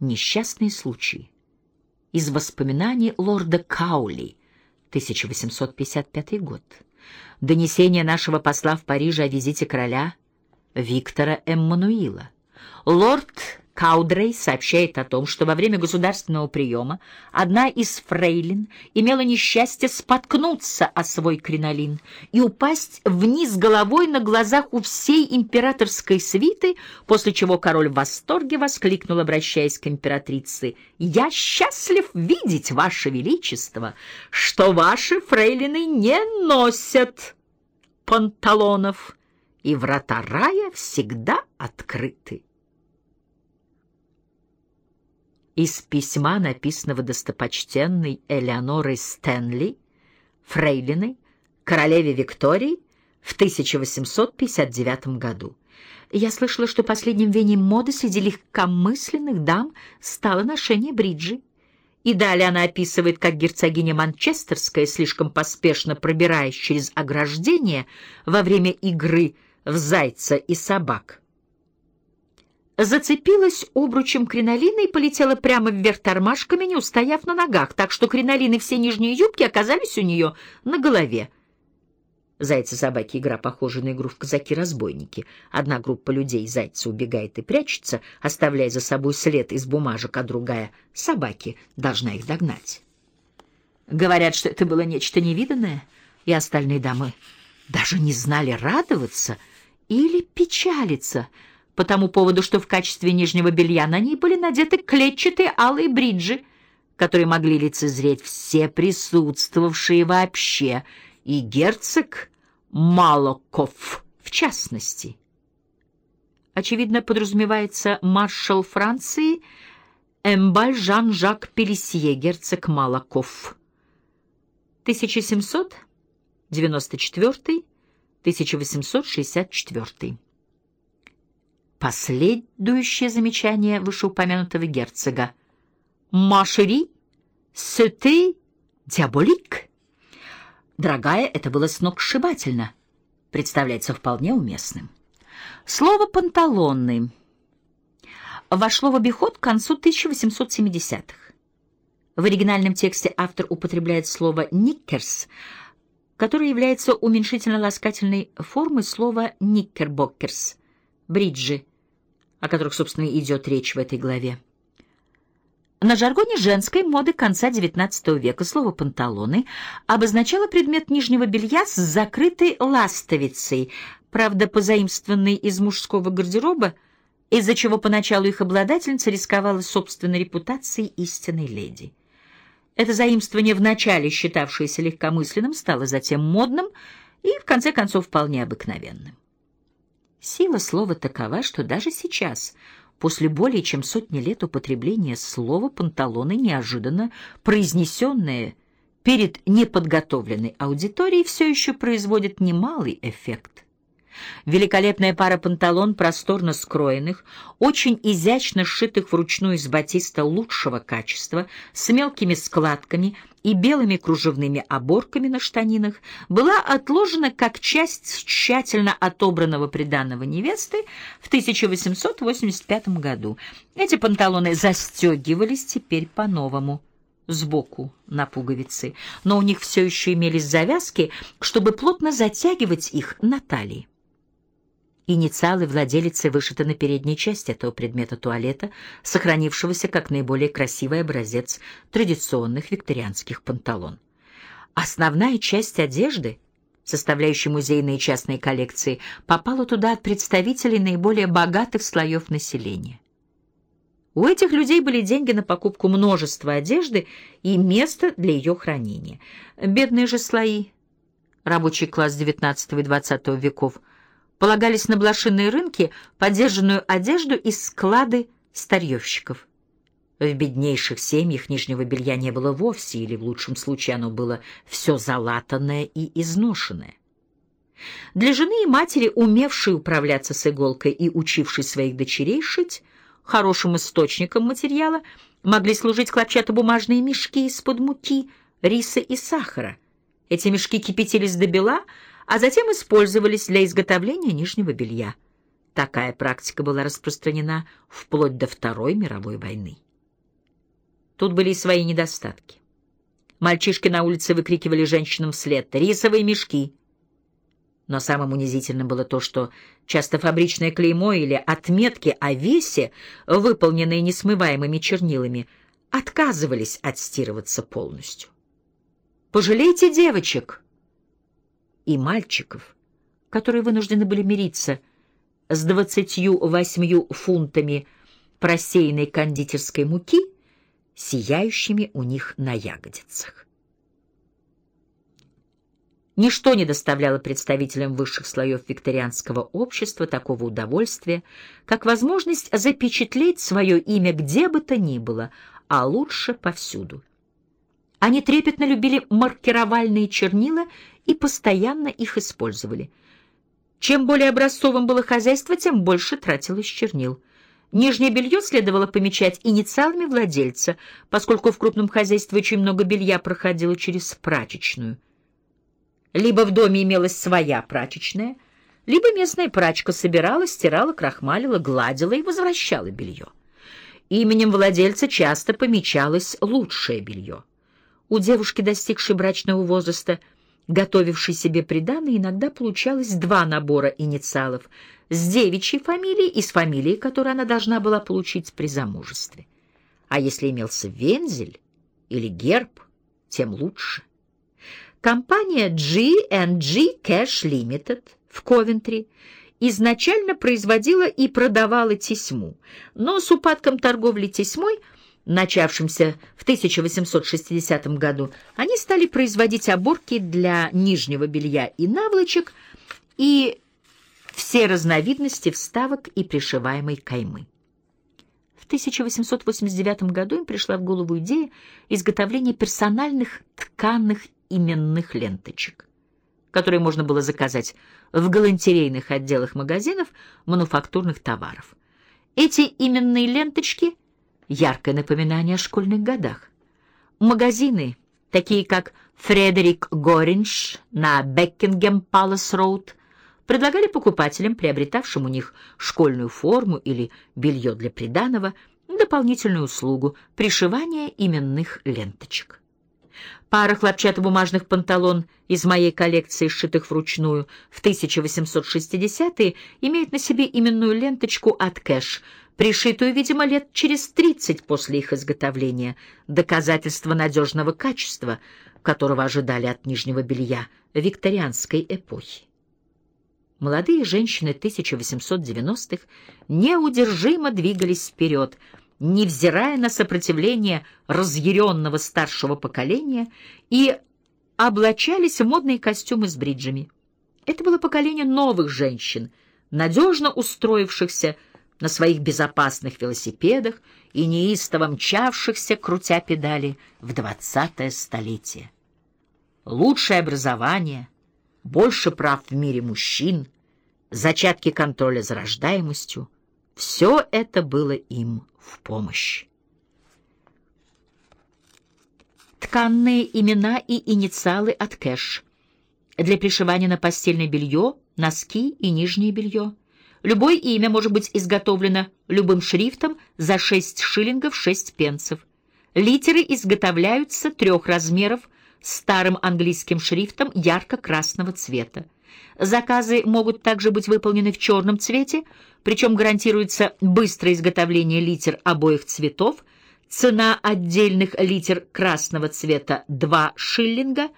Несчастные случаи. Из воспоминаний лорда Каули, 1855 год. Донесение нашего посла в Париже о визите короля Виктора Эммануила. Лорд Каудрей сообщает о том, что во время государственного приема одна из фрейлин имела несчастье споткнуться о свой кринолин и упасть вниз головой на глазах у всей императорской свиты, после чего король в восторге воскликнул, обращаясь к императрице, «Я счастлив видеть, ваше величество, что ваши фрейлины не носят панталонов, и врата рая всегда открыты». Из письма, написанного достопочтенной Элеонорой Стэнли, фрейлиной, королеве Виктории в 1859 году. Я слышала, что последним веянием моды среди легкомысленных дам стало ношение бриджи. И далее она описывает, как герцогиня Манчестерская, слишком поспешно пробираясь через ограждение во время игры в зайца и собак, зацепилась обручем кринолина и полетела прямо вверх тормашками, не устояв на ногах, так что кринолин и все нижние юбки оказались у нее на голове. Зайцы-собаки — игра, похожая на игру в казаки-разбойники. Одна группа людей зайца убегает и прячется, оставляя за собой след из бумажек, а другая — собаки — должна их догнать. Говорят, что это было нечто невиданное, и остальные дамы даже не знали радоваться или печалиться — по тому поводу, что в качестве нижнего белья на ней были надеты клетчатые алые бриджи, которые могли лицезреть все присутствовавшие вообще, и герцог Малоков в частности. Очевидно, подразумевается маршал Франции Эмбаль Жан-Жак Пелесье, герцог Малаков. 1794-1864. Последующее замечание вышеупомянутого герцога. «Машери, сеты, диаболик». Дорогая, это было сногсшибательно. Представляется вполне уместным. Слово «панталонный» вошло в обиход к концу 1870-х. В оригинальном тексте автор употребляет слово «никкерс», которое является уменьшительно-ласкательной формой слова «никкербоккерс» — бриджи, о которых, собственно, идет речь в этой главе. На жаргоне женской моды конца XIX века слово «панталоны» обозначало предмет нижнего белья с закрытой ластовицей, правда, позаимствованной из мужского гардероба, из-за чего поначалу их обладательница рисковала собственной репутацией истинной леди. Это заимствование, вначале считавшееся легкомысленным, стало затем модным и, в конце концов, вполне обыкновенным. Сила слова такова, что даже сейчас, после более чем сотни лет употребления слова «панталоны», неожиданно произнесенное перед неподготовленной аудиторией, все еще производит немалый эффект. Великолепная пара панталон, просторно скроенных, очень изящно сшитых вручную из батиста лучшего качества, с мелкими складками и белыми кружевными оборками на штанинах, была отложена как часть тщательно отобранного приданного невесты в 1885 году. Эти панталоны застегивались теперь по-новому сбоку на пуговицы, но у них все еще имелись завязки, чтобы плотно затягивать их на талии. Инициалы владелицы вышиты на передней части этого предмета туалета, сохранившегося как наиболее красивый образец традиционных викторианских панталон. Основная часть одежды, составляющей музейные и частные коллекции, попала туда от представителей наиболее богатых слоев населения. У этих людей были деньги на покупку множества одежды и место для ее хранения. Бедные же слои, рабочий класс XIX и XX веков, полагались на блошиные рынки, подержанную одежду и склады старьевщиков. В беднейших семьях нижнего белья не было вовсе, или в лучшем случае оно было все залатанное и изношенное. Для жены и матери, умевшей управляться с иголкой и учившей своих дочерей шить, хорошим источником материала могли служить хлопчатобумажные мешки из-под муки, риса и сахара. Эти мешки кипятились до бела, а затем использовались для изготовления нижнего белья. Такая практика была распространена вплоть до Второй мировой войны. тут были и свои недостатки. Мальчишки на улице выкрикивали женщинам вслед «рисовые мешки». Но самым унизительным было то, что часто фабричное клеймо или отметки о весе, выполненные несмываемыми чернилами, отказывались отстирываться полностью. «Пожалейте девочек!» И мальчиков, которые вынуждены были мириться с двадцатью восьмью фунтами просеянной кондитерской муки, сияющими у них на ягодицах. Ничто не доставляло представителям высших слоев викторианского общества такого удовольствия, как возможность запечатлеть свое имя где бы то ни было, а лучше повсюду. Они трепетно любили маркировальные чернила и постоянно их использовали. Чем более образцовым было хозяйство, тем больше тратилось чернил. Нижнее белье следовало помечать инициалами владельца, поскольку в крупном хозяйстве очень много белья проходило через прачечную. Либо в доме имелась своя прачечная, либо местная прачка собирала, стирала, крахмалила, гладила и возвращала белье. Именем владельца часто помечалось лучшее белье. У девушки, достигшей брачного возраста, готовившей себе приданое, иногда получалось два набора инициалов с девичьей фамилией и с фамилией, которую она должна была получить при замужестве. А если имелся вензель или герб, тем лучше. Компания G&G Cash Limited в Ковентри изначально производила и продавала тесьму, но с упадком торговли тесьмой, начавшимся в 1860 году, они стали производить оборки для нижнего белья и наволочек и все разновидности вставок и пришиваемой каймы. В 1889 году им пришла в голову идея изготовления персональных тканых именных ленточек, которые можно было заказать в галантерейных отделах магазинов мануфактурных товаров. Эти именные ленточки — яркое напоминание о школьных годах. Магазины, такие как Фредерик Горинш на Бекингем Палас Роуд, предлагали покупателям, приобретавшим у них школьную форму или белье для приданого, дополнительную услугу — пришивания именных ленточек. Пара хлопчатобумажных панталон из моей коллекции, сшитых вручную в 1860-е, имеет на себе именную ленточку от Кэш, пришитую, видимо, лет через 30 после их изготовления, доказательство надежного качества, которого ожидали от нижнего белья викторианской эпохи. Молодые женщины 1890-х неудержимо двигались вперед — невзирая на сопротивление разъяренного старшего поколения, и облачались в модные костюмы с бриджами. Это было поколение новых женщин, надежно устроившихся на своих безопасных велосипедах и неистово мчавшихся, крутя педали, в двадцатое столетие. Лучшее образование, больше прав в мире мужчин, зачатки контроля за рождаемостью — все это было им в помощь. Тканные имена и инициалы от кэш. Для пришивания на постельное белье, носки и нижнее белье. Любое имя может быть изготовлено любым шрифтом за 6 шиллингов 6 пенсов. Литеры изготовляются трех размеров старым английским шрифтом ярко-красного цвета. Заказы могут также быть выполнены в черном цвете, причем гарантируется быстрое изготовление литер обоих цветов, цена отдельных литер красного цвета 2 шиллинга,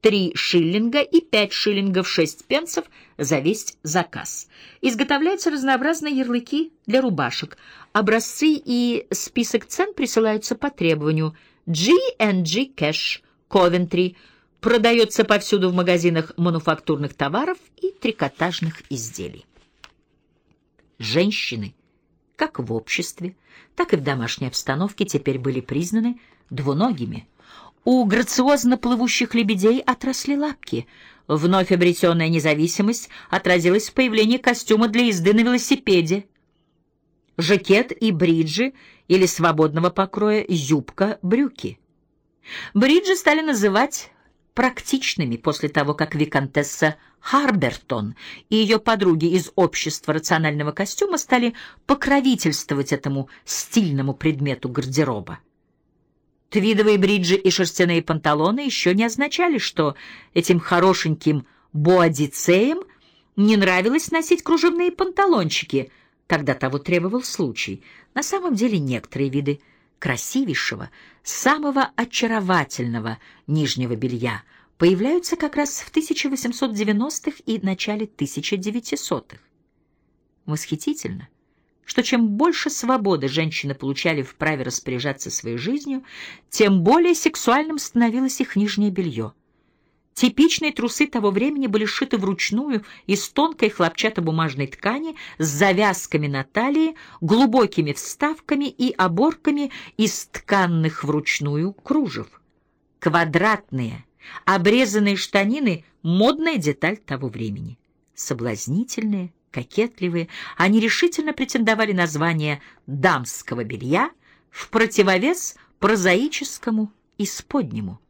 3 шиллинга и 5 шиллингов 6 пенсов за весь заказ. Изготовляются разнообразные ярлыки для рубашек. Образцы и список цен присылаются по требованию. G&G Cash, Coventry – продается повсюду в магазинах мануфактурных товаров и трикотажных изделий. Женщины, как в обществе, так и в домашней обстановке, теперь были признаны двуногими. У грациозно плывущих лебедей отросли лапки. Вновь обретенная независимость отразилась в появлении костюма для езды на велосипеде. Жакет и бриджи или свободного покроя юбка, брюки. Бриджи стали называть практичными после того, как виконтесса Харбертон и ее подруги из общества рационального костюма стали покровительствовать этому стильному предмету гардероба. Твидовые бриджи и шерстяные панталоны еще не означали, что этим хорошеньким боадицеям не нравилось носить кружевные панталончики, когда того требовал случай. На самом деле некоторые виды красивейшего, самого очаровательного нижнего белья появляются как раз в 1890-х и начале 1900-х. Восхитительно, что чем больше свободы женщины получали в праве распоряжаться своей жизнью, тем более сексуальным становилось их нижнее белье. Типичные трусы того времени были сшиты вручную из тонкой хлопчатобумажной ткани с завязками на талии, глубокими вставками и оборками из тканных вручную кружев. Квадратные, обрезанные штанины — модная деталь того времени. Соблазнительные, кокетливые, они решительно претендовали на звание дамского белья в противовес прозаическому и споднему.